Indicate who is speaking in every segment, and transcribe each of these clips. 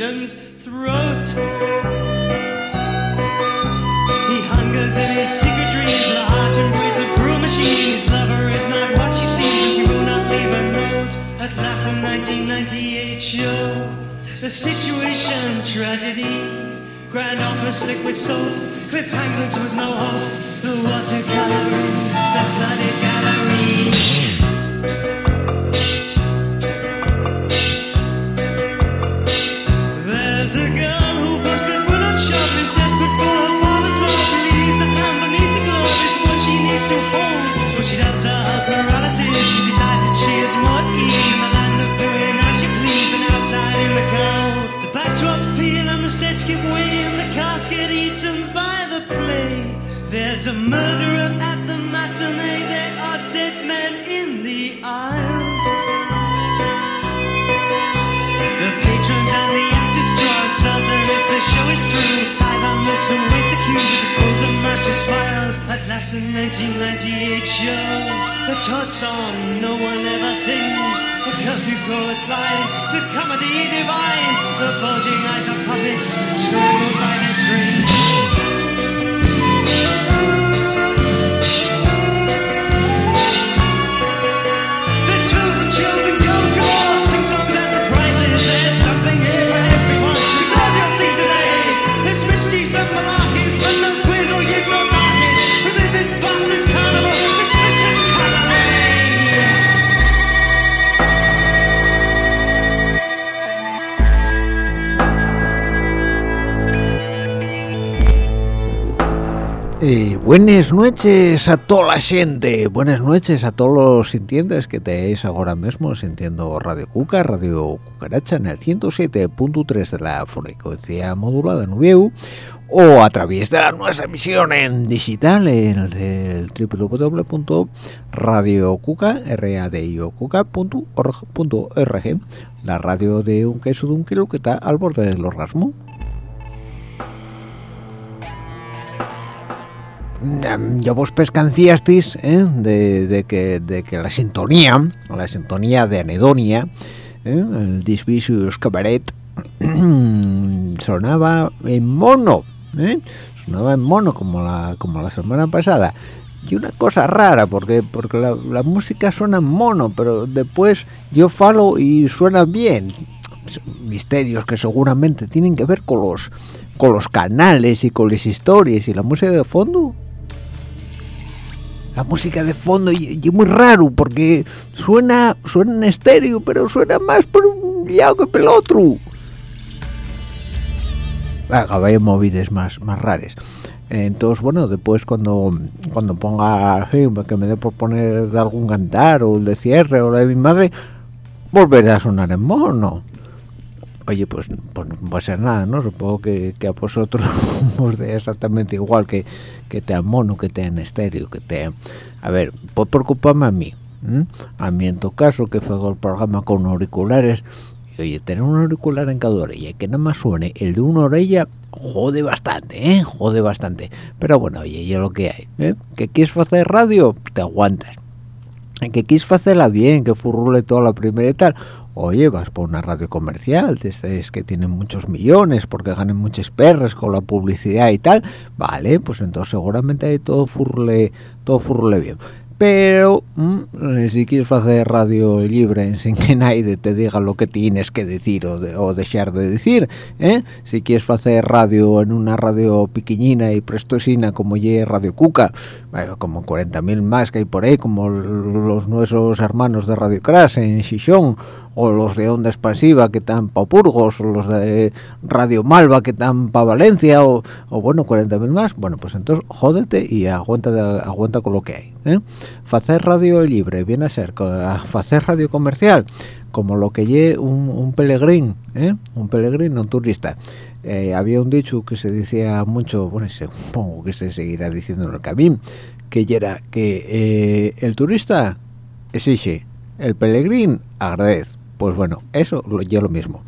Speaker 1: Nation's throat. He hungers in his secret dreams, the harsh embrace of cruel machine. His lover is not what she seems, she will not leave a note. At last, the 1998 show, the situation tragedy. Grand opera slick with soap, cliffhangers with no hope. The watercolor, the flooded gallery. There's a murderer at the matinee. There are dead men in the aisles. The patrons and the actors draw uncertain if the show is through. Sidon looks await the cue with the pose of mercy smiles. At last, the 1998 show, the Todd song no one ever sings. The curfew chorus line, the comedy divine, the bulging eyes of puppets, strangled by their strings.
Speaker 2: Buenas noches a toda la gente, buenas noches a todos los sintientes que tenéis ahora mismo sintiendo Radio Cuca, Radio Cucaracha en el 107.3 de la frecuencia modulada en o a través de la nueva emisión en digital en el del www.radiocuca.org.org la radio de un queso de un kilo que está al borde del orgasmo. Ya vos pescanciasteis ¿eh? de, de que, de que la sintonía, la sintonía de Anedonia, ¿eh? el Disvicious Cabaret, sonaba en mono, ¿eh? sonaba en mono como la, como la semana pasada. Y una cosa rara, porque porque la, la música suena en mono, pero después yo falo y suena bien. Misterios que seguramente tienen que ver con los con los canales y con las historias y la música de fondo la música de fondo y, y muy raro porque suena suena en estéreo pero suena más por un lado que por el otro. Vaya movides más más raras entonces bueno después cuando cuando ponga que me dé por poner algún cantar o el de cierre o la de mi madre volverá a sonar en mono oye pues, pues no va a ser nada no supongo que, que a vosotros os dé exactamente igual que que te mono que te en estéreo que te a ver puede preocuparme a mí a mí en tu caso que fue el programa con auriculares que oye, tener un auricular en cada orella, que nada más suene el de una orella, jode bastante, ¿eh? Jode bastante. Pero bueno, oye, ya lo que hay, ¿eh? ¿Que quieres hacer radio? Te aguantas. ¿Que quieres hacerla bien, que furrule toda la primera y tal? Oye, vas por una radio comercial, es que tienen muchos millones porque ganan muchas perras con la publicidad y tal. Vale, pues entonces seguramente todo furrule, todo furrule bien pero mm, si quieres hacer radio libre sin que nadie te diga lo que tienes que decir o, dejar de decir ¿eh? si quieres hacer radio en una radio piquiñina y prestosina como ye Radio Cuca como 40.000 más que hay por ahí como los nuestros hermanos de Radio Crash en Xixón o los de onda expansiva que están para Purgos, o los de Radio Malva que están para Valencia, o, o bueno, 40.000 más, bueno, pues entonces jódete y aguanta, aguanta con lo que hay. ¿eh? Hacer radio libre viene a ser hacer radio comercial, como lo que lle un, un pelegrín, ¿eh? un peregrino, un turista. Eh, había un dicho que se decía mucho, bueno, supongo que se seguirá diciendo en el camino, que era que eh, el turista exige, el pelegrín agradece pues bueno, eso yo lo mismo.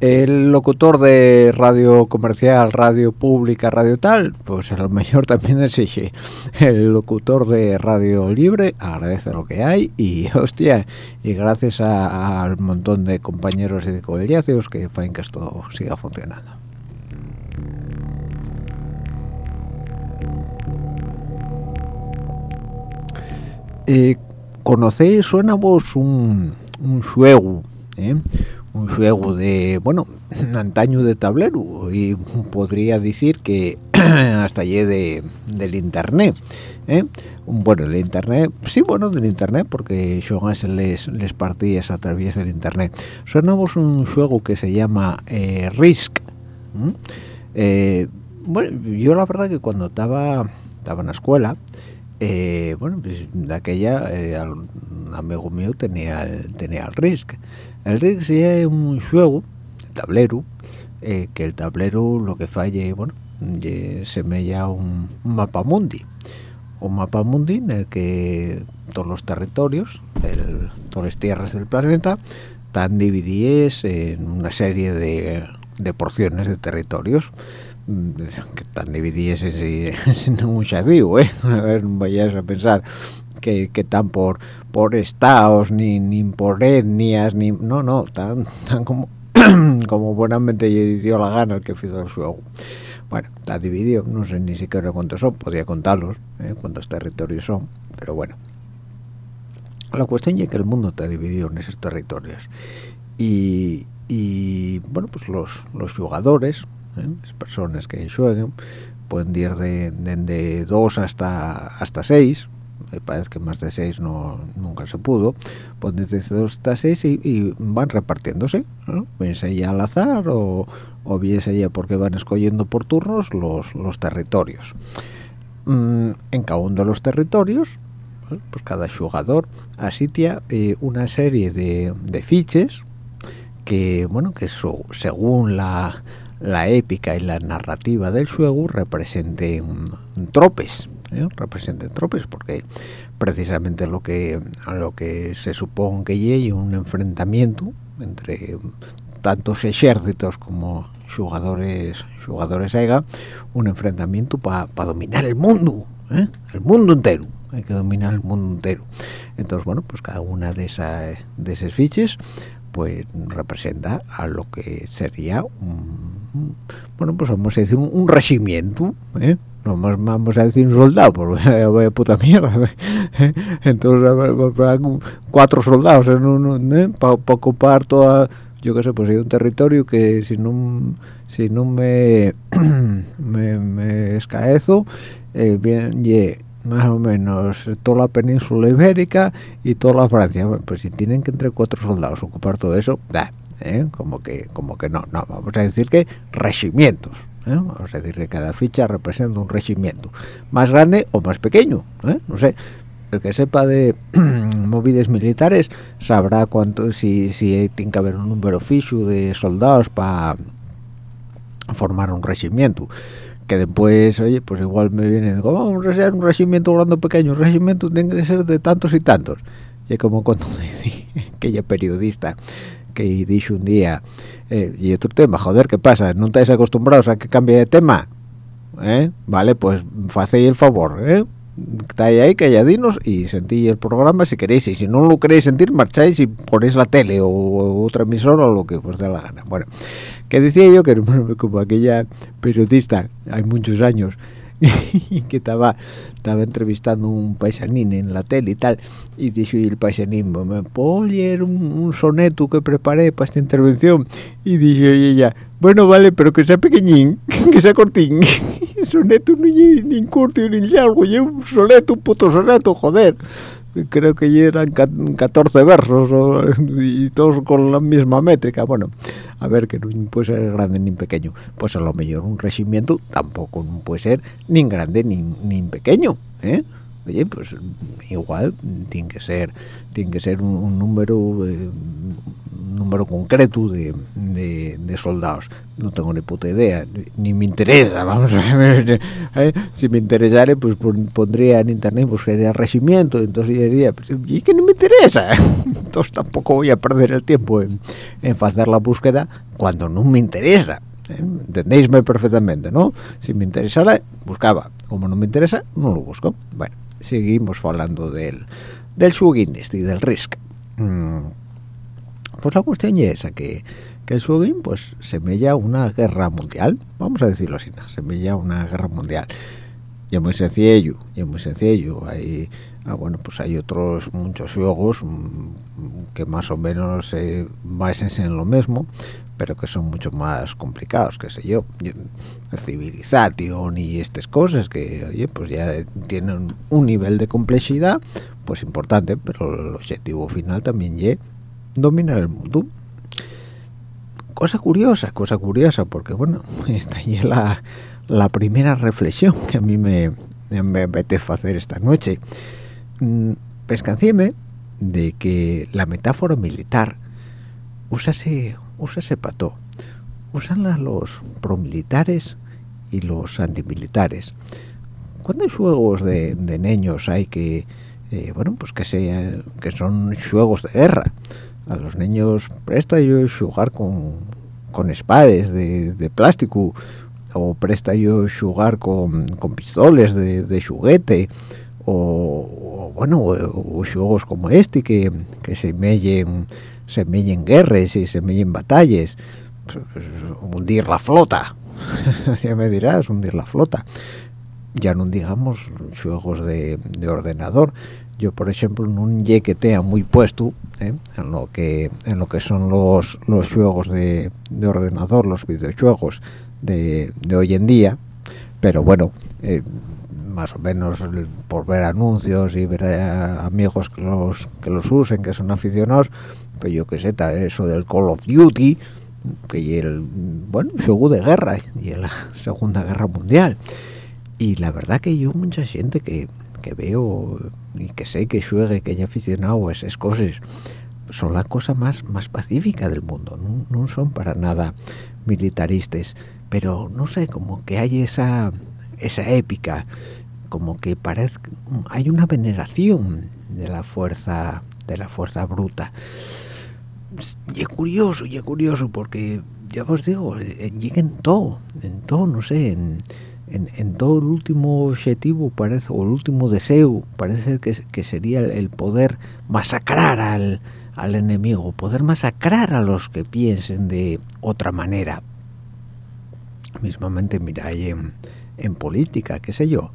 Speaker 2: El locutor de radio comercial, radio pública, radio tal, pues a lo mejor también exige. El locutor de radio libre agradece lo que hay y hostia, y gracias al montón de compañeros y de colegiados que hacen que esto siga funcionando. Eh, ¿Conocéis, suena vos un un juego, ¿eh? un juego de, bueno, antaño de tablero y podría decir que hasta allí de, del internet. ¿eh? Bueno, del internet, sí, bueno, del internet, porque son les, les partidas a través del internet. Sonamos un juego que se llama eh, Risk. bueno, yo la verdad que cuando estaba, estaba en la escuela, eh, bueno, pues de aquella eh, un amigo mío tenía el, tenía el Risk. El Risk es un juego, tablero, eh, que el tablero lo que falle, bueno, se mella un, mapa mundi. Un mapa mundi en el que todos los territorios, todas las tierras del planeta, están divididas en una serie de, de porciones de territorios que están divididas en, un chadío, ¿eh? A ver, no vayas a pensar que, que están por por estados, ni, ni por etnias, ni... No, no, están, tan como, como buenamente dio la gana el que hizo el juego. Bueno, está dividido, no sé ni siquiera cuántos son, podría contarlos, ¿eh? cuántos territorios son, pero bueno. La cuestión es que el mundo está dividido en esos territorios. Y, y bueno, pues los, los jugadores, ¿eh? personas que jueguen pueden ir de, de, dos hasta hasta seis me parece que más de seis no nunca se pudo pueden ir de dos hasta seis y, van repartiéndose ¿no? al azar o, o bien sea porque van escogiendo por turnos los, los territorios mm, en cada uno de los territorios pues cada jugador asitia eh, una serie de, de fiches que bueno que según la la épica y la narrativa del juego representen tropes ¿eh? representen tropes porque precisamente lo que lo que se supone que llegue un enfrentamiento entre tantos ejércitos como jugadores jugadores EGA un enfrentamiento para dominar el mundo ¿eh? el mundo entero hay que dominar el mundo entero entonces bueno pues cada una de esas de esas fiches pues representa a lo que sería un, bueno pues vamos a decir un, regimiento ¿eh? no más vamos a decir un soldado porque vaya puta mierda ¿eh? entonces cuatro soldados ¿eh? para ocupar toda yo qué sé pues hay un territorio que si no si no me me, me escaezo eh, bien yeah, más o menos toda la península ibérica y toda la Francia pues si tienen que entre cuatro soldados ocupar todo eso da ¿eh? como que como que no no vamos a decir que regimientos ¿eh? vamos a decir que cada ficha representa un regimiento más grande o más pequeño ¿eh? no sé el que sepa de móviles militares sabrá cuánto si si tiene que haber un número fijo de soldados para formar un regimiento que después, oye, pues igual me vienen, como vamos a ser un regimiento grande o pequeño, un regimiento tiene que ser de tantos y tantos. Y como cuando aquella periodista que dicho un día eh, y otro tema joder qué pasa no estáis acostumbrados a que cambie de tema ¿Eh? vale pues hacéis el favor ¿eh? estáis ahí calladinos y sentí el programa si queréis y si no lo queréis sentir marcháis y ponéis la tele o, otra emisora o lo que os dé la gana bueno que decía yo que como aquella periodista hay muchos años que estaba estaba entrevistando un paisanín en la tele y tal y dijo el paisanín me puedo leer un, soneto que preparé para esta intervención y dijo ella bueno vale pero que sea pequeñín que sea cortín soneto ni, ni corto ni largo y un soneto un puto soneto joder creo que eran 14 versos y todos con la misma métrica. Bueno a ver que no puede ser grande ni pequeño. Pues a lo mejor un regimiento tampoco puede ser ni grande ni, ni pequeño ¿eh? Oye pues igual tiene que ser tiene que ser un, número eh, número concreto de, de, soldados no tengo ni puta idea ni me interesa vamos a ver ¿eh? si me interesara pues pondría en internet buscaría regimiento entonces diría pues, y que no me interesa entonces tampoco voy a perder el tiempo en, en hacer la búsqueda cuando no me interesa ¿eh? entendéisme perfectamente no si me interesara buscaba como no me interesa no lo busco bueno seguimos hablando del del y del risk. Mm. pues la cuestión es esa que que el Swagin pues una guerra mundial. Vamos a decirlo así semella una guerra mundial. Y es muy sencillo y es muy sencillo. Hay ah, bueno pues hay otros muchos juegos mm, que más o menos se basan en lo mismo pero que son mucho más complicados que sé yo civilización y estas cosas que oye pues ya tienen un nivel de complejidad pues importante pero el objetivo final también es dominar el mundo cosa curiosa, cosa curiosa, porque bueno, esta es la, la primera reflexión que a mí me, me apetece hacer esta noche. Mm, pescancieme de que la metáfora militar úsase, úsase para todo. Usan los promilitares y los antimilitares. Hay juegos de, de niños hay que, eh, bueno, pues que, sea, que son juegos de guerra, a los niños presta yo jugar con, con espadas de, plástico o presta yo jugar con, con pistoles de, de juguete o, bueno o, juegos como este que, que se mellen se mellen guerras y se mellen batallas hundir la flota. Ya me dirás hundir la flota. Ya no digamos juegos de, de ordenador. Yo por ejemplo en un yequetea muy puesto ¿eh? en lo que en lo que son los los juegos de, ordenador los videojuegos de, de, hoy en día. Pero bueno eh, más o menos por ver anuncios y ver amigos que los que los usen que son aficionados pues yo qué sé eso del Call of Duty que el bueno juego de guerra y la segunda guerra mundial y la verdad que yo mucha gente que que veo y que sé que juegue, que haya aficionado a esas cosas, son la cosa más, más pacífica del mundo, no, son para nada militaristas, pero no sé, como que hay esa, esa épica, como que parece, hay una veneración de la fuerza, de la fuerza bruta. Y es curioso, y es curioso, porque ya os digo, llega en todo, en todo, no sé, en en, todo el último objetivo parece o el último deseo parece que, que sería el, poder masacrar al, al, enemigo poder masacrar a los que piensen de otra manera. Mismamente mira en, en política qué sé yo.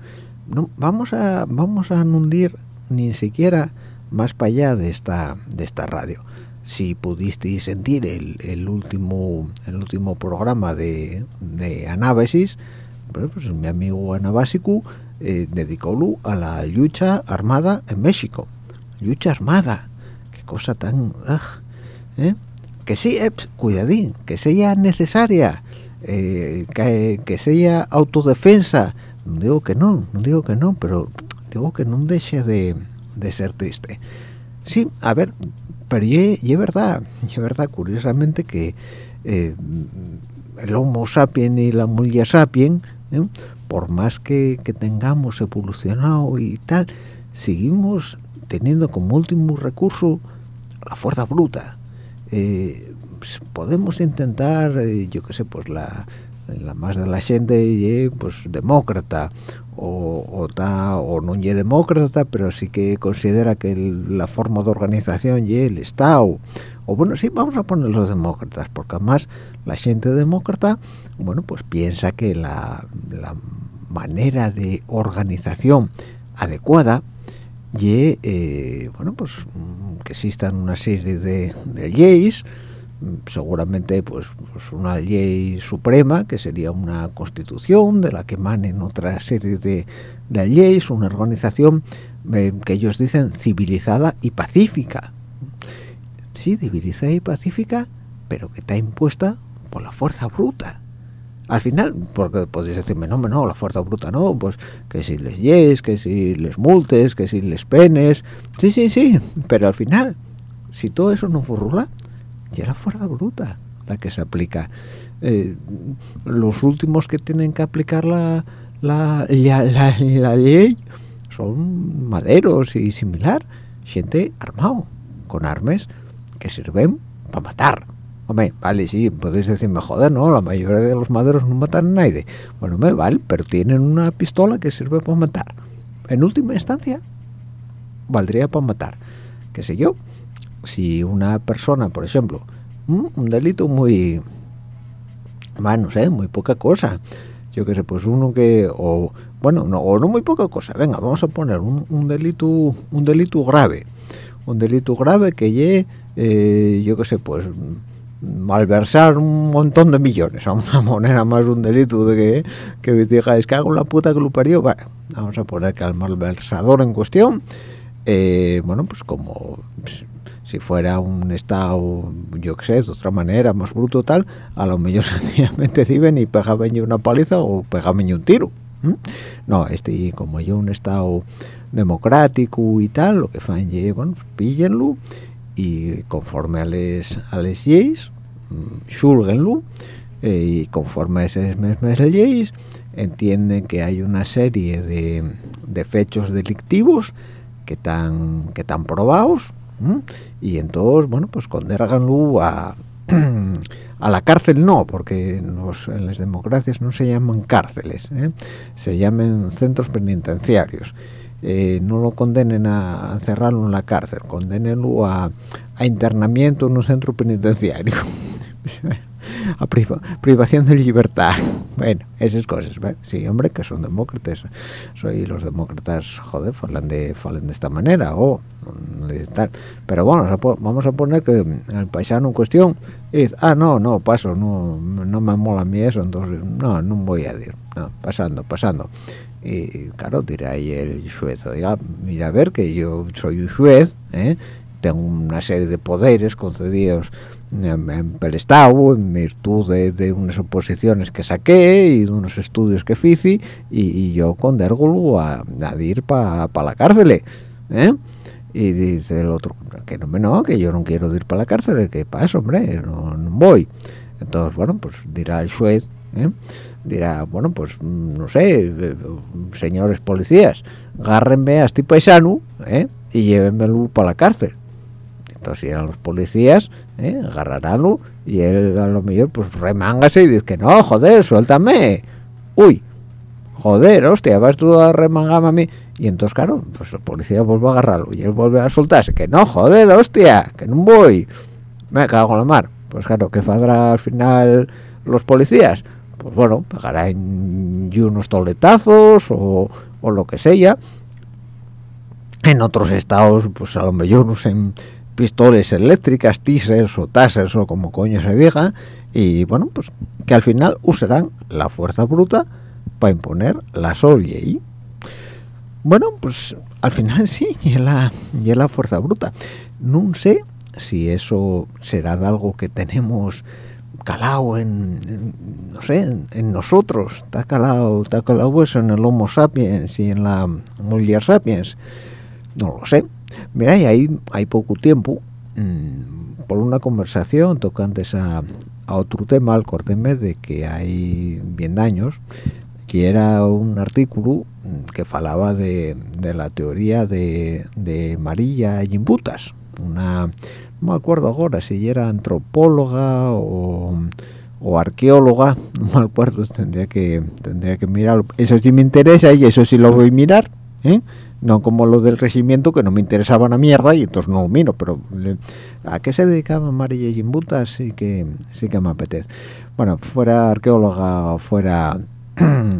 Speaker 2: No vamos a vamos a hundir ni siquiera más para allá de esta de esta radio si pudisteis sentir el, el último el último programa de, de análisis pues mi amigo Anabásico eh, dedicólo a la lucha armada en México. Lucha armada, qué cosa tan... ¿eh? Que sí, eh, cuidadín, que sea necesaria, eh, que, sea autodefensa. No digo que no, no digo que no, pero digo que no deje de, de ser triste. Sí, a ver, pero es verdad, es verdad, curiosamente que el Homo sapiens y la Mulia sapiens ¿eh? por más que, tengamos evolucionado y tal, seguimos teniendo como último recurso la fuerza bruta. eh, podemos intentar, eh, yo qué sé, pues la, la más de la gente, pues demócrata, o, o, ta, o no es demócrata, pero sí que considera que la forma de organización y el Estado, o bueno, sí, vamos a poner los demócratas, porque además la gente demócrata, bueno, pues piensa que la, la manera de organización adecuada y eh, bueno pues que existan una serie de, de leyes seguramente pues, pues, una ley suprema que sería una constitución de la que emanen otra serie de, de leyes una organización eh, que ellos dicen civilizada y pacífica. Sí civilizada y pacífica pero que está impuesta por la fuerza bruta. Al final, porque podéis decirme, no, no, la fuerza bruta no, pues que si les yes, que si les multes, que si les penes, sí, sí, sí, pero al final, si todo eso no furrula, ya la fuerza bruta la que se aplica. Eh, los últimos que tienen que aplicar la ley son maderos y similar, gente armado, con armas que sirven para matar Hombre, vale, sí, podéis decirme, joder, no, la mayoría de los maderos no matan a nadie. Bueno, me vale, pero tienen una pistola que sirve para matar. En última instancia, valdría para matar. ¿Qué sé yo? Si una persona, por ejemplo, un delito muy, bueno, no sé, muy poca cosa. Yo qué sé, pues uno que, o, bueno, no, o no muy poca cosa. Venga, vamos a poner un, un delito, un delito grave. Un delito grave que ye, eh, yo qué sé, pues malversar un montón de millones a una moneda más un delito de que, que digáis que hago la puta que lo parió bueno, vamos a poner que al malversador en cuestión eh, bueno pues como pues, si fuera un estado yo qué sé de otra manera más bruto tal a lo mejor sencillamente diven y pegaban una paliza o pegaban un tiro ¿Mm? no este como yo un estado democrático y tal lo que fan bueno pues píllenlo y conforme a les a les xulguenlo eh, y conforme a esas mismas leyes entienden que hay una serie de, de fechos delictivos que están que están probados y entonces bueno pues condérganlo a a la cárcel no porque nos, en las democracias no se llaman cárceles ¿eh? se llaman centros penitenciarios. Eh, no lo condenen a encerrarlo en la cárcel, condenenlo a, a internamiento en un centro penitenciario, a priva, privación de libertad. Bueno, esas cosas, ¿ve? sí, hombre, que son demócratas. Soy los demócratas, joder, falan de, falan de esta manera, o tal. Pero bueno, vamos a poner que el paisano en cuestión dice, ah, no, no, paso, no, no me mola a mí eso, entonces, no, no voy a decir, no, pasando, pasando y claro dirá ahí el juez oiga mira a ver que yo soy un juez ¿eh? tengo una serie de poderes concedidos en, en el Estado en virtud de, de, unas oposiciones que saqué y de unos estudios que hice y, y yo condérgolo a, a ir para pa la cárcel ¿eh? y dice el otro que no no que yo no quiero ir para la cárcel que pasa hombre no, no voy entonces bueno pues dirá el juez ¿eh? dirá, bueno, pues mm, no sé, eh, señores policías, agárrenme a este paisano ¿eh? y llévenmelo para la cárcel. Entonces irán los policías, ¿eh? y él a lo mejor pues remángase y dice que no, joder, suéltame. Uy, joder, hostia, vas tú a remangarme a mí. Y entonces, claro, pues el policía vuelve a agarrarlo y él vuelve a soltarse, que no, joder, hostia, que no voy. Me cago en la mar. Pues claro, ¿qué fadrá al final los policías? pues bueno, pegarán unos toletazos o, o, lo que sea. En otros estados, pues a lo mejor usen pistolas eléctricas, teasers o tasers o como coño se diga, y bueno, pues que al final usarán la fuerza bruta para imponer la sol y bueno, pues al final sí, y la, la fuerza bruta. No sé si eso será de algo que tenemos calado en, no sé, en, nosotros, está calado, está calado eso en el Homo sapiens y en la Mujer sapiens, no lo sé. Mira, y hay, hay poco tiempo, mmm, por una conversación tocante a, a otro tema, al de que hay bien daños, que era un artículo que falaba de, de la teoría de, de María Gimbutas, una no me acuerdo ahora si era antropóloga o, o arqueóloga no me acuerdo tendría que tendría que mirarlo eso sí me interesa y eso sí lo voy a mirar ¿eh? No como los del regimiento que no me interesaba una mierda y entonces no miro pero a qué se dedicaba María Jimbuta sí que sí que me apetece. Bueno fuera arqueóloga o fuera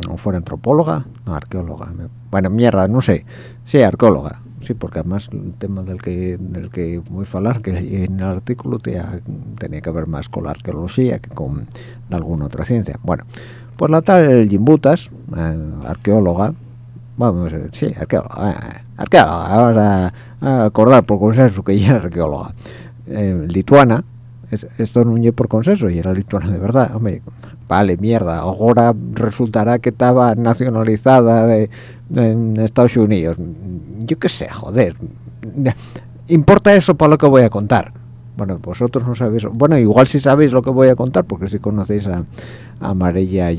Speaker 2: o fuera antropóloga no arqueóloga bueno mierda no sé sí arqueóloga sí porque además el tema del que del que voy a hablar que en el artículo tenía que ver más con la arqueología que con alguna otra ciencia. Bueno pues la tal Jimbutas eh, arqueóloga vamos sí arqueóloga eh, arqueóloga ahora a acordar por consenso que ella era arqueóloga. Eh, lituana esto no es por consenso y era lituana de verdad hombre vale mierda ahora resultará que estaba nacionalizada de, en Estados Unidos. Yo qué sé joder importa eso para lo que voy a contar. Bueno vosotros no sabéis bueno igual si sabéis lo que voy a contar porque si conocéis a, a Amarilla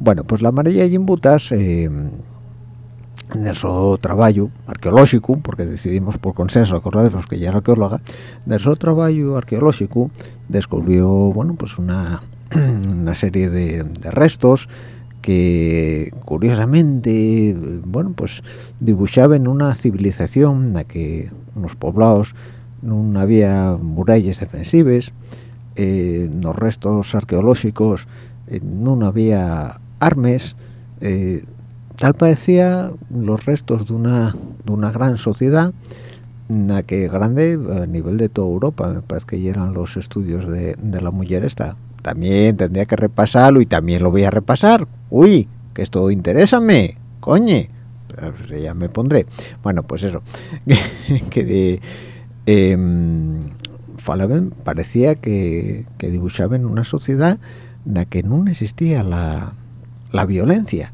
Speaker 2: bueno pues la Amarilla Jimbutas eh, en ese trabajo arqueológico, porque decidimos por consenso, acordaros que ya era arqueóloga, en ese trabajo arqueológico descubrió, bueno, pues una, una serie de, de, restos que curiosamente, bueno, pues dibujaban una civilización en la que unos poblados no había murallas defensivas, eh, los restos arqueológicos eh, no había armas, eh, tal parecía los restos de una, de una gran sociedad la que grande a nivel de toda Europa. Me parece que eran los estudios de, de, la mujer esta. También tendría que repasarlo y también lo voy a repasar. Uy que esto interésame coñe. Pues ya me pondré. Bueno pues eso. Que de eh, falaban, parecía que, que dibujaban una sociedad en la que no existía la, la violencia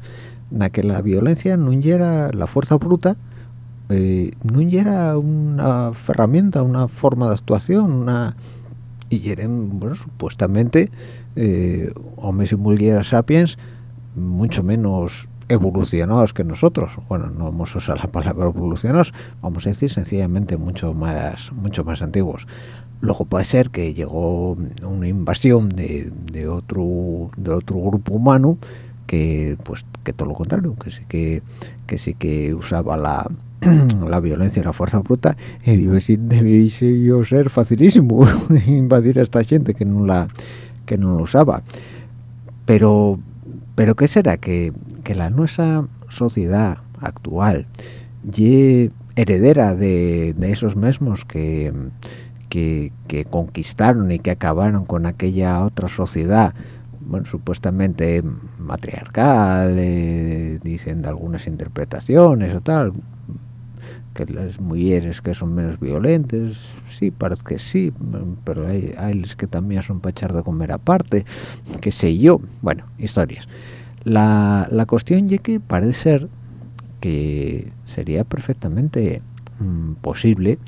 Speaker 2: na que la violencia no era la fuerza bruta eh, no era una herramienta una forma de actuación una y eran bueno supuestamente eh, hombres y mujeres sapiens mucho menos evolucionados que nosotros. Bueno no vamos a usar la palabra evolucionados vamos a decir sencillamente mucho más mucho más antiguos. Luego puede ser que llegó una invasión de, de otro de otro grupo humano que pues que todo lo contrario que sí que que sí que usaba la la violencia la fuerza bruta y digo si debiese yo ser facilísimo invadir a esta gente que no la que no lo usaba pero pero qué será que, que la nuestra sociedad actual y heredera de, de esos mismos que, que, que conquistaron y que acabaron con aquella otra sociedad bueno, supuestamente matriarcal, eh, dicen algunas interpretaciones o tal, que las mujeres que son menos violentes, sí, parece que sí, pero hay, hay que también son para echar de comer aparte, que sé yo, bueno, historias. La, la cuestión es que parece ser que sería perfectamente mm, posible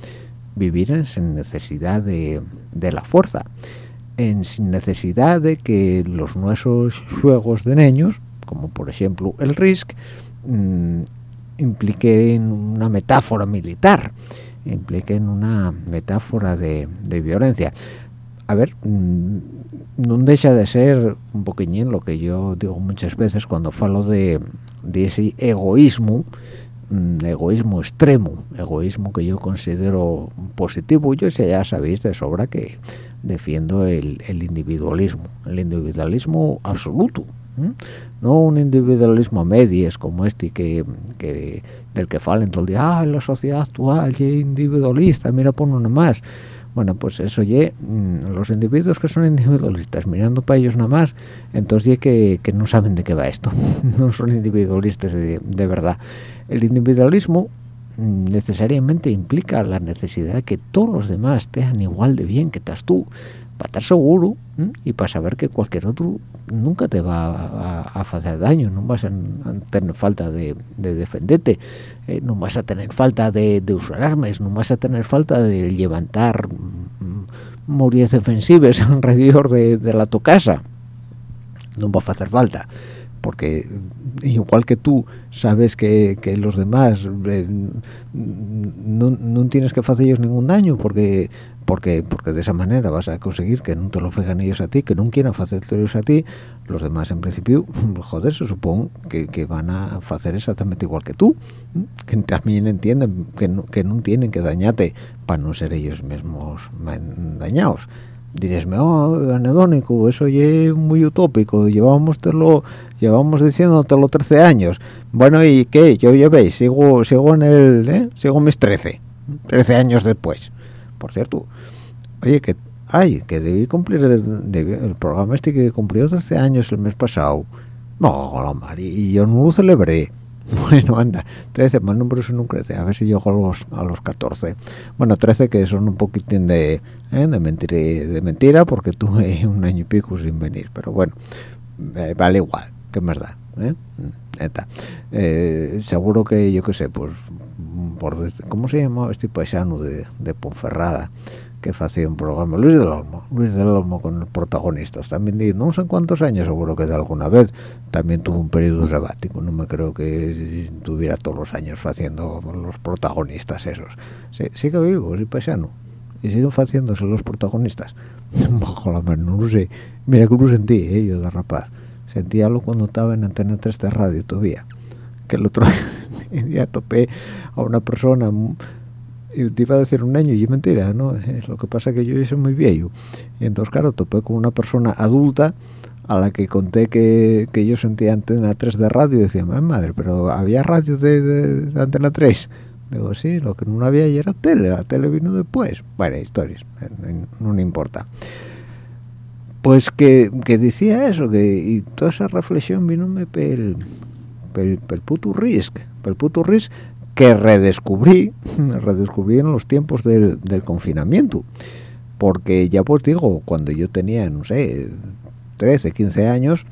Speaker 2: vivir sin necesidad de, de la fuerza en sin necesidad de que los nuestros juegos de niños, como por ejemplo el RISC, mmm, impliquen una metáfora militar, impliquen una metáfora de, de violencia. A ver, mmm, no deja de ser un poquillín lo que yo digo muchas veces cuando falo de, de ese egoísmo, mmm, egoísmo extremo, egoísmo que yo considero positivo. Yo ya sabéis de sobra que defiendo el, el individualismo, el individualismo absoluto, ¿eh? no un individualismo a medias como este que, que del que falen todo el día, ah, la sociedad actual es individualista, mira por uno más. Bueno, pues eso ye, mm, los individuos que son individualistas mirando para ellos nada más, entonces ye que, que no saben de qué va esto, no son individualistas de, de verdad. El individualismo necesariamente implica la necesidad de que todos los demás estén igual de bien que estás tú, para estar seguro y para saber que cualquier otro nunca te va a, hacer daño, no vas a tener falta de, de defenderte, eh, no vas a tener falta de, usar armas, no vas a tener falta de levantar mmm, defensivas alrededor de, de, la tu casa, no va a hacer falta. Porque igual que tú sabes que, que los demás eh, no, no, tienes que hacer ellos ningún daño porque porque porque de esa manera vas a conseguir que no te lo fegan ellos a ti que no quieran hacer ellos a ti. Los demás en principio joder se supone que, que van a hacer exactamente igual que tú que también entienden que no, que no tienen que dañarte para no ser ellos mismos dañados diréisme, oh, anedónico, eso es muy utópico, llevamos lo llevamos diciéndotelo 13 años. Bueno, ¿y qué? Yo ya veis, sigo, sigo en el, ¿eh? sigo mis 13, 13 años después. Por cierto, oye, que, ay, que debí cumplir el, programa este que cumplió 13 años el mes pasado. No, Mari, y yo no lo celebré. Bueno, anda, 13, más números no crece, a ver si llego a los, a los 14. Bueno, 13 que son un poquitín de, ¿eh? de, mentira, de mentira, porque tuve un año y pico sin venir, pero bueno, eh, vale igual, que más da, ¿eh? eh seguro que, yo qué sé, pues, por, ¿cómo se llama este paisano de, de Ponferrada? que hacía un programa Luis del Olmo Luis del Olmo con los protagonistas también. No sé cuántos años seguro que de alguna vez. También tuvo un periodo sabático no me creo que tuviera todos los años haciendo los protagonistas esos. Sí, sigue vivo sí paisano y siguen haciéndose los protagonistas. Bajo la mano no sé. Mira que lo sentí eh, yo de rapaz. Sentíalo cuando estaba en Antena 3 de radio todavía que el otro día topé a una persona te iba a decir un año y es mentira, ¿no? Es lo que pasa que yo soy muy viejo. Y entonces, claro, topé con una persona adulta a la que conté que, que yo sentía Antena 3 de radio y decía, madre, pero había radio de, Antena 3. Digo, sí, lo que no había ayer era tele, la tele vino después. Bueno, historias, no, no importa. Pues que, que, decía eso, que y toda esa reflexión vino pel, pel, pel puto risk, pel puto risk que redescubrí, redescubrí en los tiempos del, confinamiento. Porque ya pues digo, cuando yo tenía, no sé, 13, 15 años,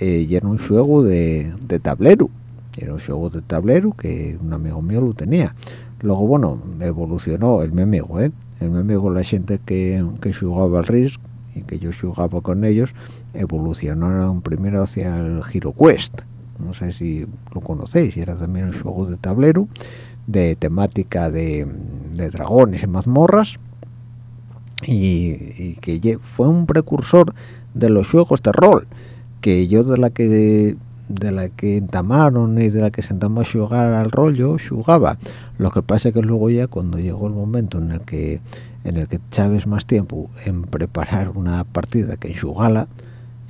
Speaker 2: eh, ya era un juego de, tablero. Era un juego de tablero que un amigo mío lo tenía. Luego, bueno, evolucionó el mi amigo, ¿eh? El mi amigo, la gente que, que jugaba al Risk y que yo jugaba con ellos, evolucionaron primero hacia el HeroQuest no sé si lo conocéis, era también un juego de tablero de temática de, dragones y mazmorras y, que fue un precursor de los juegos de rol que yo de la que de la que entamaron y de la que sentamos a jugar al rol yo jugaba. Lo que pasa es que luego ya cuando llegó el momento en el que en el que chaves más tiempo en preparar una partida que en jugala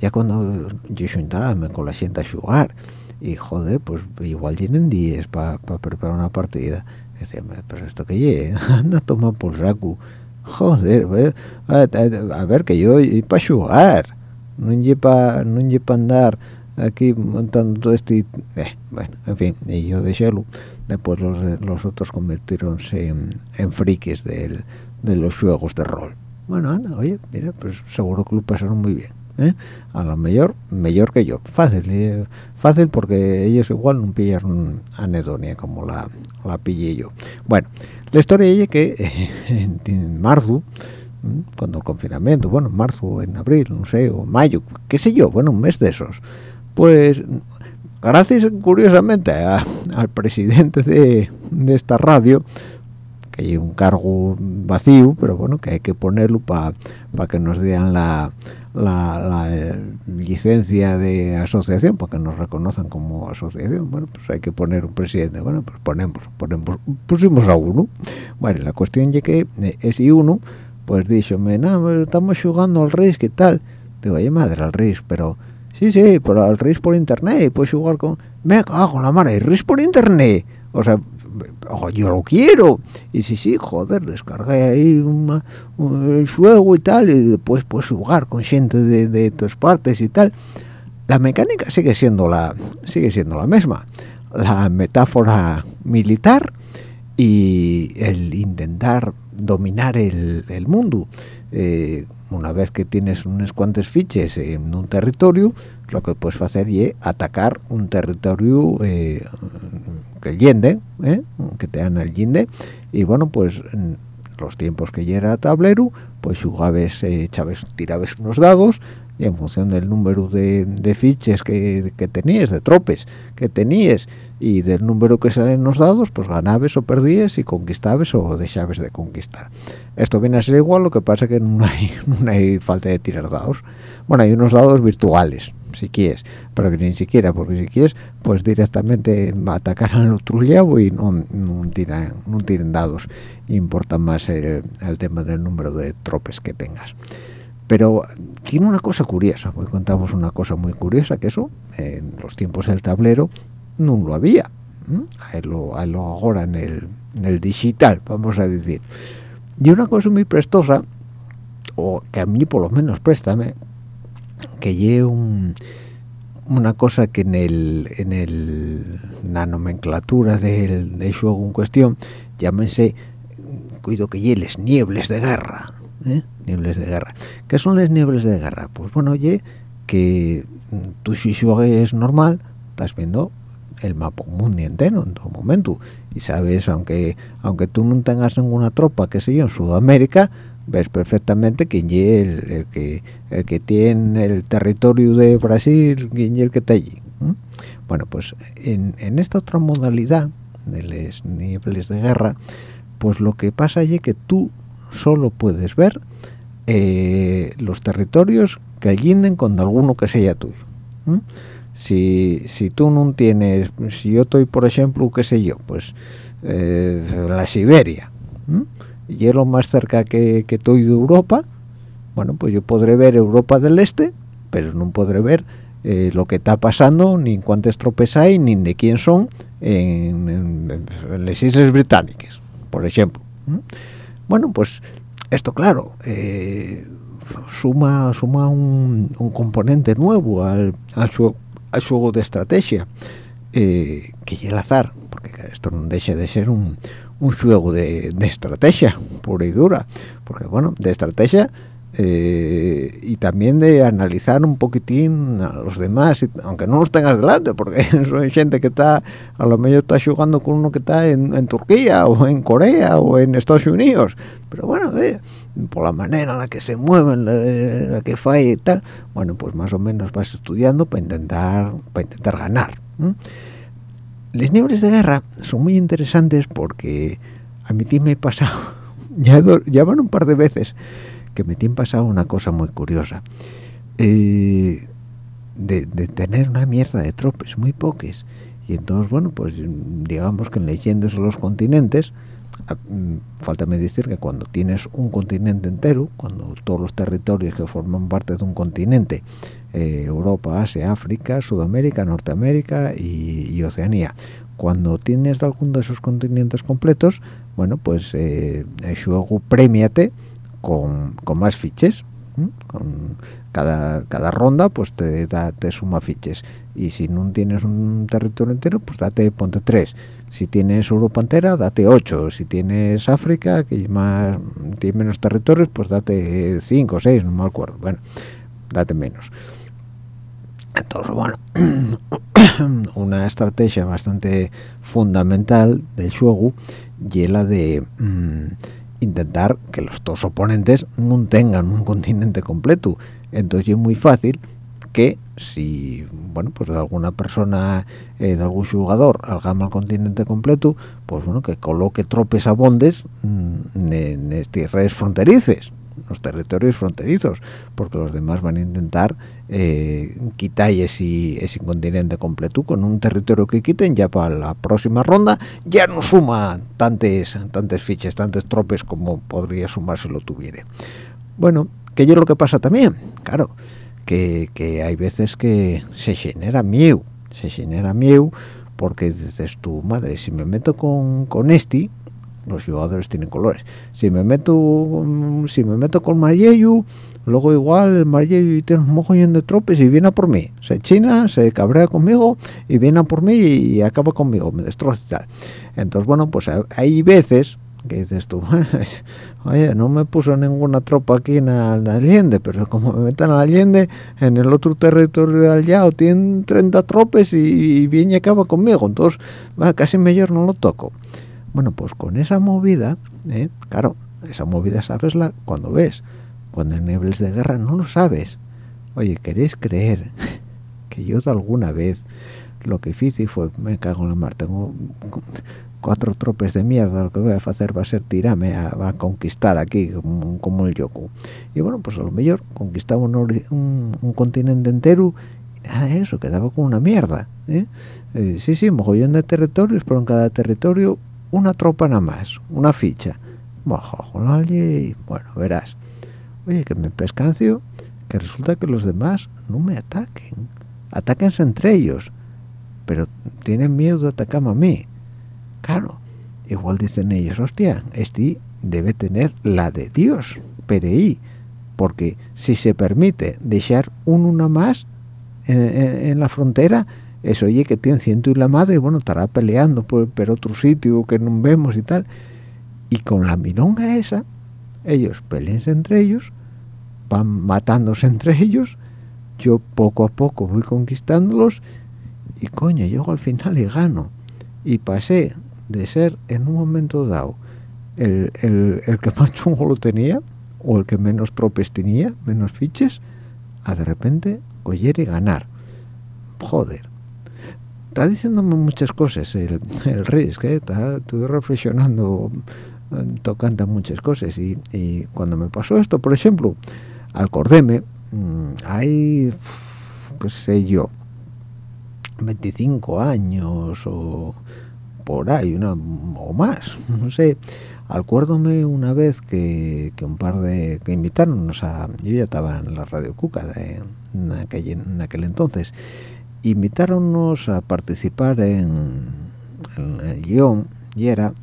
Speaker 2: ya cuando yo me con la gente a jugar y joder, pues igual tienen 10 para preparar una partida. Decía, pero esto que llegue, anda a tomar por saco. Joder, a, ver que yo y para jugar, no lleva no lleva andar aquí montando todo este eh, bueno, en fin, y yo dejélo. Después los, los otros convirtieronse en, en frikis del, de los juegos de rol. Bueno, anda, oye, mira, pues seguro que lo pasaron muy bien. ¿Eh? a lo mejor mejor que yo. Fácil eh, fácil porque ellos igual no pillaron anedonia como la, la pillé yo. Bueno la historia es que en, marzo cuando el confinamiento bueno en marzo en abril no sé o mayo qué sé yo bueno un mes de esos pues gracias curiosamente al presidente de, de esta radio que hay un cargo vacío pero bueno que hay que ponerlo para que nos digan la la, eh, licencia de asociación porque nos reconozcan como asociación. Bueno pues hay que poner un presidente. Bueno pues ponemos ponemos pusimos a uno. Bueno la cuestión es que eh, ese uno pues dicho me no, estamos jugando al RIS qué tal digo oye madre al RIS pero sí sí pero al RIS por internet puedes jugar con me cago la madre RIS por internet o sea yo lo quiero. Y sí sí joder descargué ahí un juego y tal y después puedes jugar con gente de, de todas partes y tal. La mecánica sigue siendo la sigue siendo la misma. La metáfora militar y el intentar dominar el, el mundo. Eh, una vez que tienes unos cuantos fiches en un territorio lo que puedes hacer es atacar un territorio eh, que yende, ¿eh? que te dan el yende, y bueno, pues los tiempos que ya era tablero pues jugabes eh, tirabes unos dados y en función del número de, fiches que, que, tenías de tropes que tenías y del número que salen los dados pues ganabes o perdías y conquistabes o dejabes de conquistar esto viene a ser igual lo que pasa que no hay, no hay falta de tirar dados bueno hay unos dados virtuales si quieres, pero que ni siquiera, porque si quieres, pues directamente atacar al otro lado y no, no, tiran, no tiren dados. Importa más el, tema del número de tropes que tengas. Pero tiene una cosa curiosa, hoy contamos una cosa muy curiosa, que eso, en los tiempos del tablero, no lo había. Ahí lo, lo ahora en el, en el digital, vamos a decir. Y una cosa muy prestosa, o que a mí por lo menos préstame, que lleve una cosa que en el en el la nomenclatura del, del juego en cuestión llámense cuido que lleve les niebles de guerra ¿eh? niebles de guerra ¿qué son las niebles de guerra? pues bueno oye que tú si juegues normal estás viendo el mapa mundo entero en todo momento y sabes aunque aunque tú no tengas ninguna tropa que sé yo en Sudamérica ves perfectamente quién es el, que el que tiene el territorio de Brasil quién es el que está allí bueno pues en, esta otra modalidad de los niveles de guerra pues lo que pasa allí es que tú solo puedes ver eh, los territorios que allinden con alguno que sea tuyo si, si tú no tienes si yo estoy por ejemplo qué sé yo pues eh, la Siberia y lo más cerca que, estoy de Europa, bueno, pues yo podré ver Europa del Este, pero no podré ver eh, lo que está pasando, ni cuántas tropes hay, ni de quién son en, las Islas Británicas, por ejemplo. Bueno, pues esto, claro, eh, suma suma un, componente nuevo al, al, juego de estrategia, eh, que es el azar, porque esto no deja de ser un, un juego de, estrategia pura y dura. Porque bueno de estrategia eh, y también de analizar un poquitín a los demás aunque no los tengas delante porque son gente que está a lo mejor está jugando con uno que está en, Turquía o en Corea o en Estados Unidos. Pero bueno eh, por la manera en la que se mueven la, la que falla y tal bueno pues más o menos vas estudiando para intentar para intentar ganar los niveles de guerra son muy interesantes porque a mí me ha pasado, ya, ya van un par de veces, que me tiene pasado una cosa muy curiosa. Eh, de, tener una mierda de tropes, muy pocas. Y entonces, bueno, pues digamos que en leyendas de los continentes, falta decir que cuando tienes un continente entero, cuando todos los territorios que forman parte de un continente eh, Europa, Asia, África, Sudamérica, Norteamérica y, Oceanía. Cuando tienes alguno de esos continentes completos, bueno, pues eh, el juego premiate con, más fiches. Con cada, cada ronda pues te da te suma fiches. Y si no tienes un territorio entero pues date ponte tres. Si tienes Europa entera date ocho. Si tienes África que más tiene menos territorios pues date cinco o seis no me acuerdo. Bueno date menos. Entonces, bueno, una estrategia bastante fundamental del juego y la de mm, intentar que los dos oponentes no tengan un continente completo. Entonces es muy fácil que si, bueno, pues de alguna persona, eh, de algún jugador, algama el continente completo, pues bueno, que coloque tropes abondes mm, en, en tierras fronterices los territorios fronterizos, porque los demás van a intentar eh, quitar ese, ese continente completo con un territorio que quiten ya para la próxima ronda ya no suma tantas tantas fichas, tantas tropes como podría sumar si lo tuviera. Bueno, que yo lo que pasa también, claro, que, hay veces que se genera miedo, se genera miedo porque dices tu madre, si me meto con, con este, los jugadores tienen colores si me meto si me meto con Mayeyu luego igual el Mayeyu tiene un mogollón de tropes y viene a por mí. Se china se cabrea conmigo y viene a por mí y acaba conmigo me destroza y tal. Entonces bueno pues hay veces que dices tú oye no me puso ninguna tropa aquí en Allende pero como me metan al Allende en el otro territorio de Allao tienen 30 tropes y, viene y acaba conmigo. Entonces va, casi mejor no lo toco. Bueno, pues con esa movida, ¿eh? claro, esa movida sabesla cuando ves cuando en niveles de guerra no lo sabes. Oye queréis creer que yo de alguna vez lo que hice fue me cago en la mar tengo cuatro tropes de mierda lo que voy a hacer va a ser tirarme a, a conquistar aquí como, el Yoku y bueno pues a lo mejor conquistaba un, un, continente entero y nada eso quedaba con una mierda ¿eh? Eh, sí sí mogollón de territorios pero en cada territorio una tropa nada más una ficha. Bueno verás oye que me pescancio que resulta que los demás no me ataquen. Ataquense entre ellos pero tienen miedo de atacarme a mí. Claro igual dicen ellos hostia este debe tener la de Dios ahí porque si se permite dejar un una más en, la frontera eso oye que tiene ciento y la madre bueno estará peleando por, otro sitio que no vemos y tal y con la milonga esa ellos peleense entre ellos van matándose entre ellos yo poco a poco voy conquistándolos y coño llego al final y gano y pasé de ser en un momento dado el, el, que más chungo lo tenía o el que menos tropes tenía, menos fiches, a de repente coger y ganar. Joder. Está diciéndome muchas cosas el, el Risk, ¿eh? Está, estuve reflexionando, eh, tocando muchas cosas y, cuando me pasó esto, por ejemplo, al Cordeme, mmm, hay, qué sé yo, 25 años o por ahí, una o más, no sé. Acuérdome una vez que, que un par de... que invitaron a... yo ya estaba en la Radio Cuca de, en, aquel, en aquel entonces. Invitaronnos a participar en el guion y era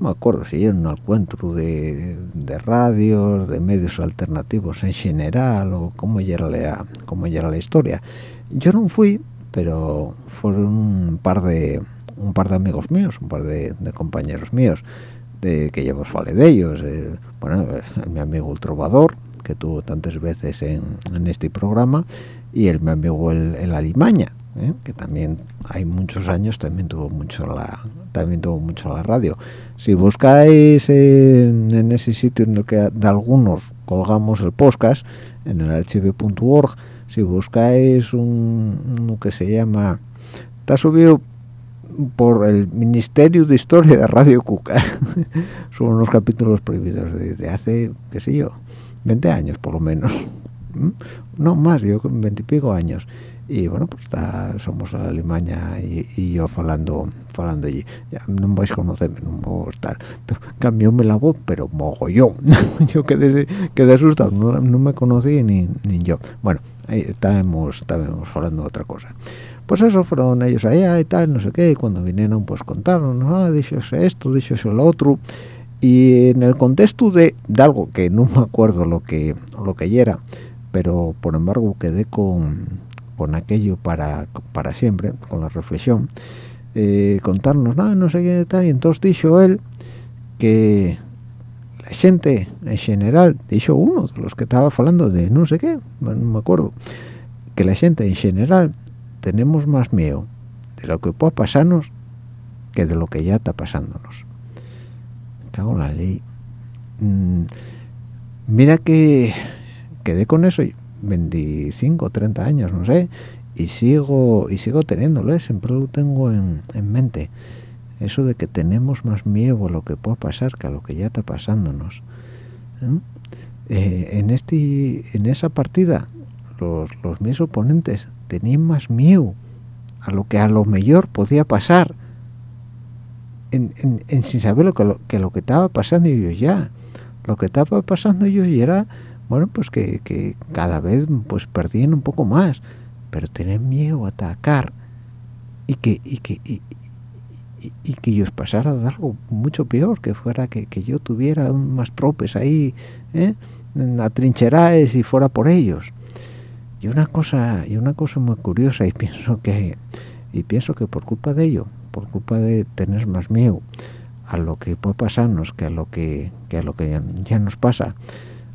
Speaker 2: no me acuerdo si era un encuentro de, de radios, de medios alternativos en general o cómo era la, cómo era la historia. Yo no fui, pero fueron un par de un par de amigos míos, un par de, compañeros míos, de que llevo vale de ellos. Eh, bueno, mi amigo el trovador, que tuvo tantas veces en, este programa, y el mi amigo el, el Alimaña, eh, que también hay muchos años también tuvo mucho la también tuvo mucho la radio si buscáis en, ese sitio en el que de algunos colgamos el podcast en el archivo.org si buscáis un, que se llama está subido por el Ministerio de Historia de Radio Cuca. Son unos capítulos prohibidos desde hace qué sé yo 20 años por lo menos. No más yo con 20 y pico años y bueno pues está, somos a Alemania y, yo hablando hablando allí. Ya no vais a conocerme no estar cambióme la voz pero mogollón. Yo quedé quedé asustado. No, no me conocí ni, ni yo. Bueno ahí estábamos, estábamos hablando de otra cosa. Pues eso fueron ellos allá y tal no sé qué y cuando vinieron pues contaron ah dicho esto dicho lo otro y en el contexto de, de, algo que no me acuerdo lo que lo que era pero por embargo quedé con con aquello para para siempre con la reflexión eh, contarnos nada no, sé qué tal y entonces dijo él que la gente en general, dicho uno de los que estaba hablando de no sé qué, no me acuerdo, que la gente en general tenemos más miedo de lo que pueda pasarnos que de lo que ya está pasándonos. Cago la ley. Mm, mira que quedé con eso 25 30 años, no sé, y sigo y sigo teniéndolo, ¿eh? siempre lo tengo en, en mente eso de que tenemos más miedo a lo que pueda pasar que a lo que ya está pasándonos ¿eh? Eh, en este en esa partida los, los mis oponentes tenían más miedo a lo que a lo mejor podía pasar en, sin saber lo que, lo que lo que estaba pasando ellos ya lo que estaba pasando ellos ya era bueno pues que, cada vez pues perdían un poco más pero tenían miedo a atacar y que y que y, que ellos pasara algo mucho peor, que fuera que, yo tuviera más tropes ahí, ¿eh? atrincheraes y fuera por ellos. Y una cosa, y una cosa muy curiosa, y pienso que, y pienso que por culpa de ello, por culpa de tener más miedo a lo que puede pasarnos que a lo que a lo que ya, nos pasa,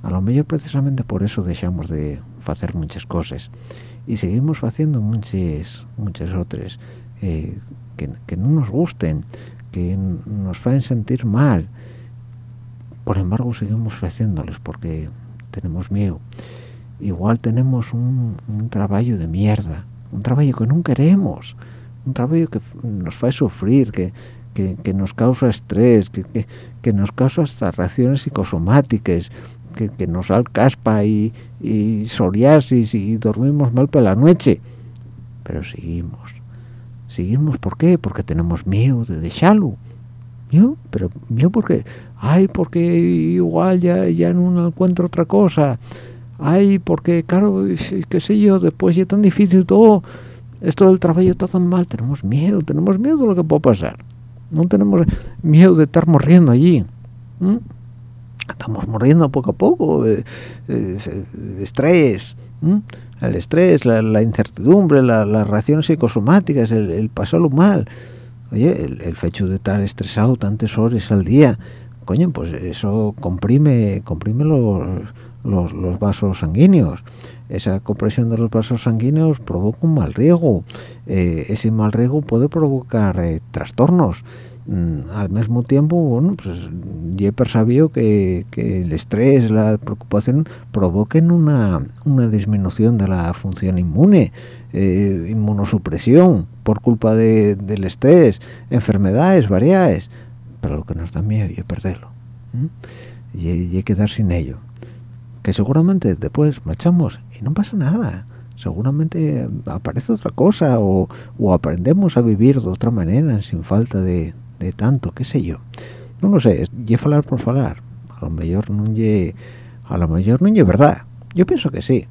Speaker 2: a lo mejor precisamente por eso dejamos de hacer muchas cosas y seguimos haciendo muchas, muchas otras. Eh, que, no nos gusten, que nos hacen sentir mal, por embargo seguimos haciéndoles porque tenemos miedo igual tenemos un, trabajo de mierda un trabajo que no queremos un trabajo que nos hace sufrir que, que, nos causa estrés que, que, nos causa hasta reacciones psicosomáticas que, nos da caspa y, y psoriasis y dormimos mal por la noche. Pero seguimos. Seguimos ¿por qué? porque tenemos miedo de dejarlo. Yo pero yo porque ay porque igual ya ya no encuentro otra cosa. Ay porque claro qué sé yo después ya tan difícil todo. Esto del trabajo está tan mal. Tenemos miedo tenemos miedo de lo que puede pasar. No tenemos miedo de estar morriendo allí estamos muriendo poco a poco eh, eh, estrés el estrés la, incertidumbre las reacciones psicosomáticas el, el pasarlo mal. Oye el, el hecho de estar estresado tantas horas al día coño pues eso comprime comprime los, los, vasos sanguíneos. Esa compresión de los vasos sanguíneos provoca un mal riego. Eh, ese mal riego puede provocar trastornos. Mm, al mismo tiempo, bueno, pues yo he percibido que, el estrés, la preocupación provoquen una, una disminución de la función inmune, eh, inmunosupresión por culpa del estrés, enfermedades variadas, pero lo que nos da miedo es perderlo y, hay quedar sin ello. Que seguramente después marchamos y no pasa nada seguramente aparece otra cosa o, o, aprendemos a vivir de otra manera sin falta de, de tanto, qué sé yo. No lo sé, es falar por falar. A lo mejor no ye, a lo mejor no es verdad. Yo pienso que sí.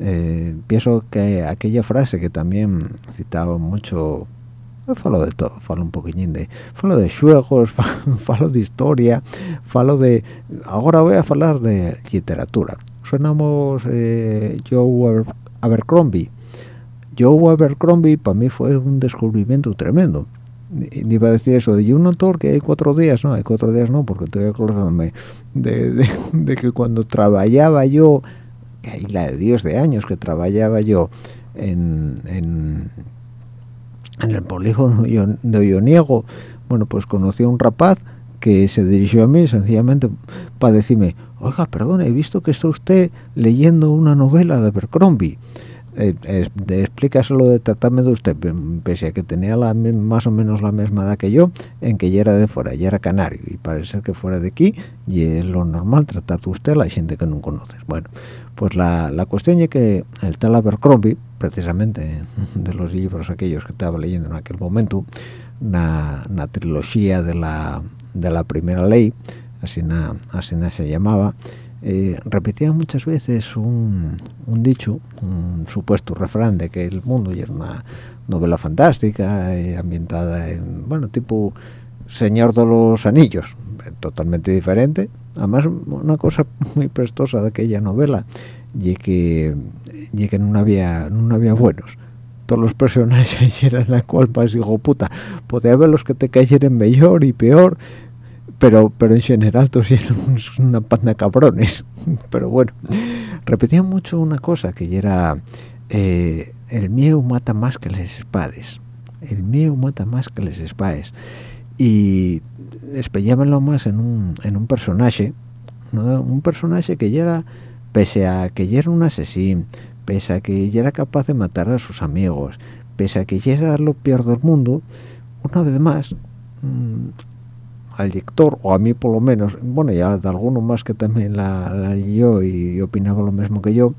Speaker 2: Eh, pienso que aquella frase que también citaba mucho falo de todo, falo un poquillín de falo de juegos, falo de historia, falo de ahora voy a hablar de literatura. Sonamos eh, Joe Abercrombie. Joe Abercrombie para mí fue un descubrimiento tremendo iba a decir eso de un autor que hay cuatro días no hay cuatro días no porque estoy acordándome de, de, que cuando trabajaba yo que la de Dios de años que trabajaba yo en, en, en el polígono de Olloniego bueno pues conocí a un rapaz que se dirigió a mí sencillamente para decirme oiga perdón he visto que está usted leyendo una novela de Abercrombie eh, explícaselo de tratarme de usted pese a que tenía la más o menos la misma edad que yo en que ya era de fuera ya era canario y parece que fuera de aquí y es lo normal tratar de usted a la gente que no conoces. Bueno pues la, la cuestión es que el tal Abercrombie precisamente de los libros aquellos que estaba leyendo en aquel momento una, trilogía de la de la primera ley así na, así se llamaba eh, repetía muchas veces un, dicho, un supuesto refrán de que el mundo era una novela fantástica, eh, ambientada en, bueno, tipo Señor de los Anillos, eh, totalmente diferente. Además, una cosa muy prestosa de aquella novela, y que, y que no había, no había buenos todos los personajes eran la más hijo puta podía haber los que te cayeran mejor y peor pero pero en general todos eran una panda cabrones. Pero bueno repetía mucho una cosa que era eh, el miedo mata más que las espades el miedo mata más que las espades y lo más en un, en un personaje un personaje que ya era pese a que ya era un asesino pese a que ya era capaz de matar a sus amigos pese a que ya era lo peor del mundo una vez más mm, al lector, o a mí por lo menos, bueno, ya de alguno más que también la, la leyó y, opinaba lo mismo que yo,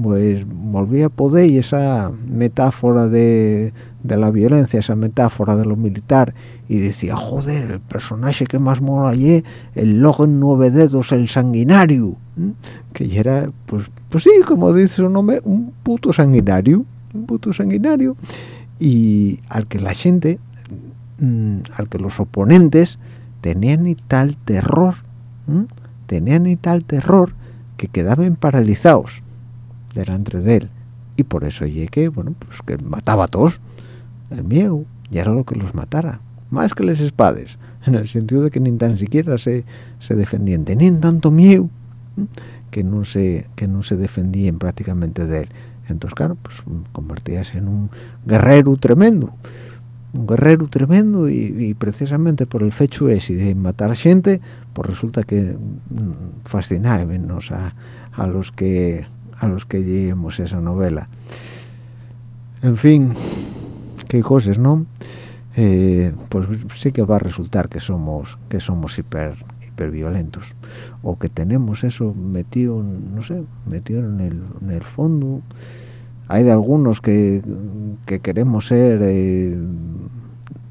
Speaker 2: pues volví a poder y esa metáfora de, de, la violencia, esa metáfora de lo militar, y decía, joder, el personaje que más mola allí, el Logan nueve dedos, el sanguinario, que ya era, pues, pues sí, como dice su nombre, un puto sanguinario, un puto sanguinario, y al que la gente, mm, al que los oponentes, tenían ni tal terror, tenían ni tal terror que quedaban paralizados delante de él. Y por eso llegué, bueno, pues que mataba a todos. El miedo, y era lo que los matara. Más que las espadas, en el sentido de que ni tan siquiera se, se defendían. Tenían tanto miedo que no se que no se defendían prácticamente de él. Entonces, claro, pues convertías en un guerrero tremendo. Un guerrero tremendo y, precisamente por el fecho ese de matar gente pues resulta que mm, fascina menos a, a los que a los que lleguemos esa novela. En fin qué cosas no eh, pues sí que va a resultar que somos que somos hiper violentos o que tenemos eso metido no sé metido en el, en el fondo hay de algunos que, que queremos ser eh,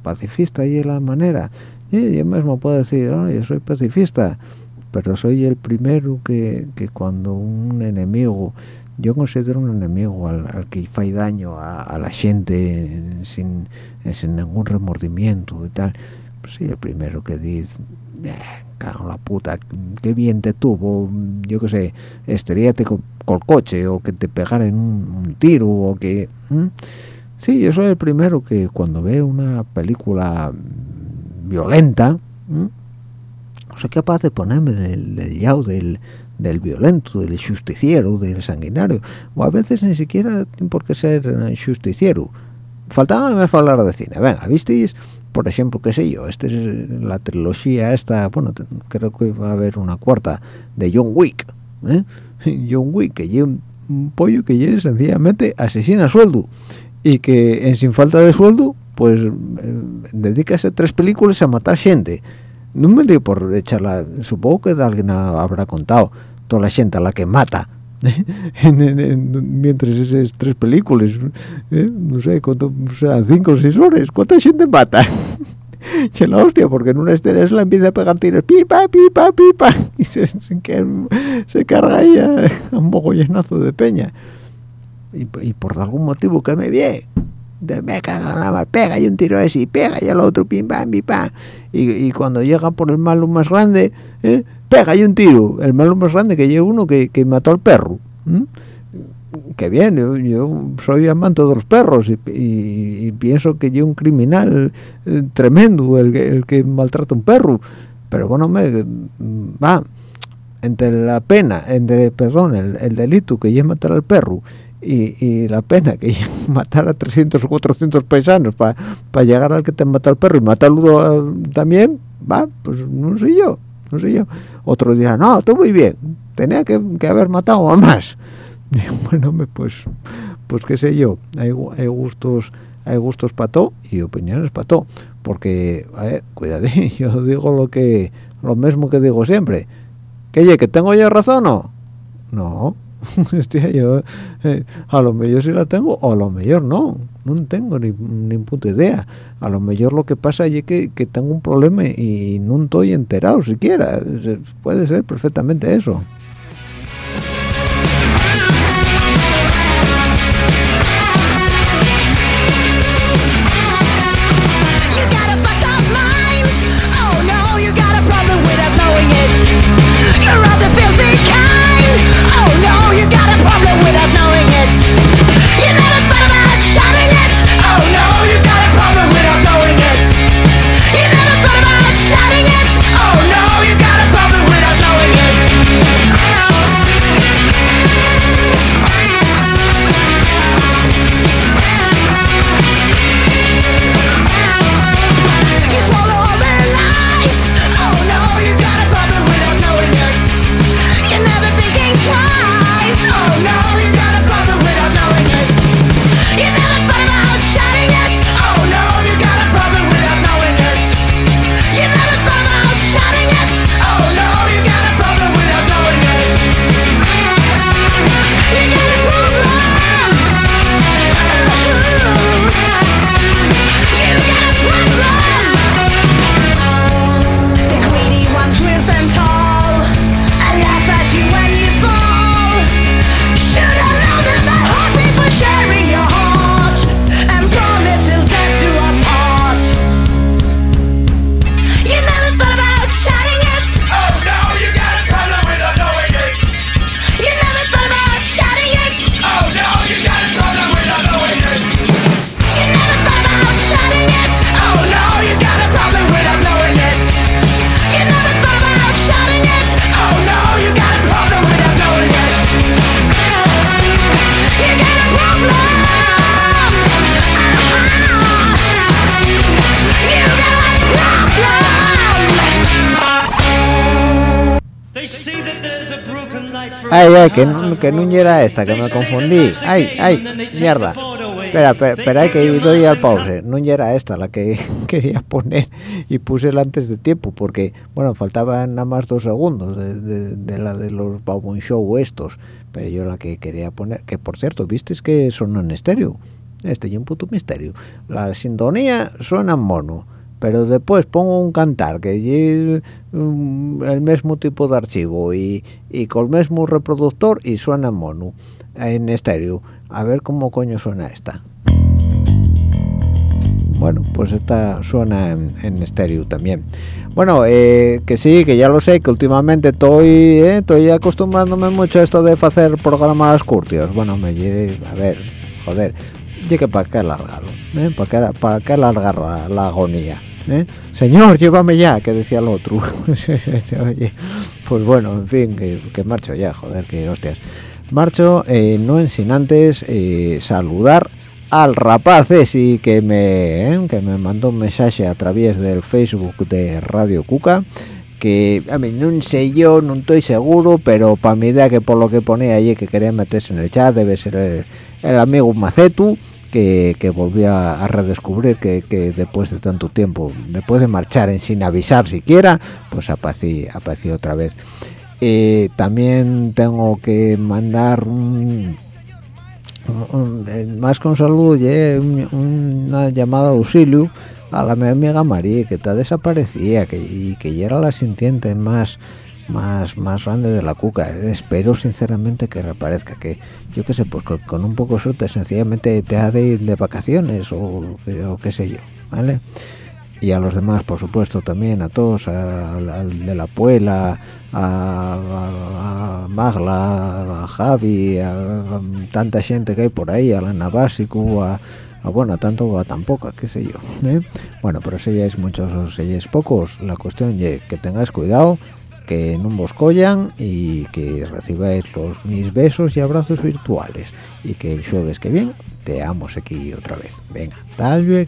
Speaker 2: pacifistas y de la manera. Y yo mismo puedo decir yo soy pacifista pero soy el primero que, que cuando un enemigo yo considero un enemigo al, que fai daño a, la gente sin, sin ningún remordimiento y tal pues sí el primero que dice eh, la puta qué bien te tuvo yo qué sé estaríate con, el coche o que te pegaren un, tiro o que sí yo soy el primero que cuando veo una película violenta no soy capaz de ponerme del, del lado del del violento, del justiciero, del sanguinario, o a veces ni siquiera tiene por qué ser justiciero. Faltaba me hablar de cine. Venga, ¿visteis? Por ejemplo, qué sé yo, esta es la trilogía esta, bueno, creo que va a haber una cuarta de John Wick, ¿eh? John Wick, que lleva un pollo que lleva sencillamente asesina a sueldo y que en sin falta de sueldo, pues eh, dedica a tres películas a matar gente no me digo por echarla supongo que alguien habrá contado toda la gente a la que mata mientras esas tres películas ¿eh? no sé cuánto serán cinco o seis horas cuánta gente mata que la hostia porque en una escena la empieza a pegar tiros pipa pipa pipa y se, se, carga ahí a, un mogollenazo de peña y, y, por algún motivo que me viene me caga pega y un tiro así, pega y el otro, pim, pam, pim, pam. Y, cuando llega por el malo más grande, ¿eh? Pega y un tiro. El malo más grande que llega uno que, que mató al perro. Que bien, yo, soy amante de los perros y, pienso que yo un criminal eh, tremendo el, el, que maltrata a un perro. Pero bueno, me va entre la pena, entre, perdón, el, el delito que lleva matar al perro y, la pena que matar a 300 o 400 paisanos para llegar al que te mata el perro y matarlo también, va, pues no sé yo, no sé yo. Otro dirá, no, tú muy bien, tenía que, haber matado a más. bueno, pues, pues qué sé yo, hay, gustos hay gustos para todo y opiniones para todo, porque, cuidado, yo digo lo que lo mismo que digo siempre, que que tengo yo razón o no, no eh, a lo mejor sí la tengo o a lo mejor no no tengo ni, ni, puta idea. A lo mejor lo que pasa es que, que tengo un problema y no estoy enterado siquiera. Puede ser perfectamente eso. Oh, You're all the filthy kind. Oh no, you got a problem without knowing it. Que no era esta, que me confundí. Ay, ay, mierda. Espera, espera, espera que doy al pause. No era esta la que quería poner y puse el antes de tiempo, porque, bueno, faltaban nada más dos segundos de, la de los Baubon Show estos, pero yo la que quería poner, que por cierto, ¿viste que son en estéreo? Este es un puto misterio. La sintonía suena en mono pero después pongo un cantar que es mm, el mismo tipo de archivo y, con el mismo reproductor y suena en mono, en estéreo. A ver cómo coño suena esta. Bueno, pues esta suena en, estéreo también. Bueno, eh, que sí, que ya lo sé, que últimamente estoy eh, estoy acostumbrándome mucho a esto de hacer programas curtios. Bueno, me a ver, joder, llegue para qué alargarlo, ¿eh? para qué, para qué alargar la agonía. ¿Eh? señor llévame ya que decía el otro. Pues bueno en fin que, marcho ya joder que hostias. Marcho eh, no en sin antes eh, saludar al rapaz ese que me que me mandó un mensaje a través del Facebook de Radio Cuca que a mí no sé yo, no estoy seguro, pero para mi idea que por lo que ponía allí que quería meterse en el chat debe ser el, el amigo Macetu, que, volví a, redescubrir que, después de tanto tiempo, después de marchar en sin avisar siquiera, pues apareció, otra vez. Eh, también tengo que mandar un, más con salud una llamada de auxilio a la mi amiga María que está desaparecida que, y que ya era la sintiente más más más grande de la cuca espero sinceramente que reaparezca que yo qué sé pues con, un poco de suerte sencillamente te ha de ir de vacaciones o, qué sé yo vale y a los demás por supuesto también a todos al de la puela a, Magla a Javi a, tanta gente que hay por ahí a la Navasicu a, bueno, a tanto o a tampoco, qué sé yo. ¿eh? Bueno, pero si ya es muchos o si es pocos, la cuestión es que tengáis cuidado, que no vos collan y que recibáis los mis besos y abrazos virtuales. Y que el jueves que viene te amo aquí otra vez. Venga, tal vez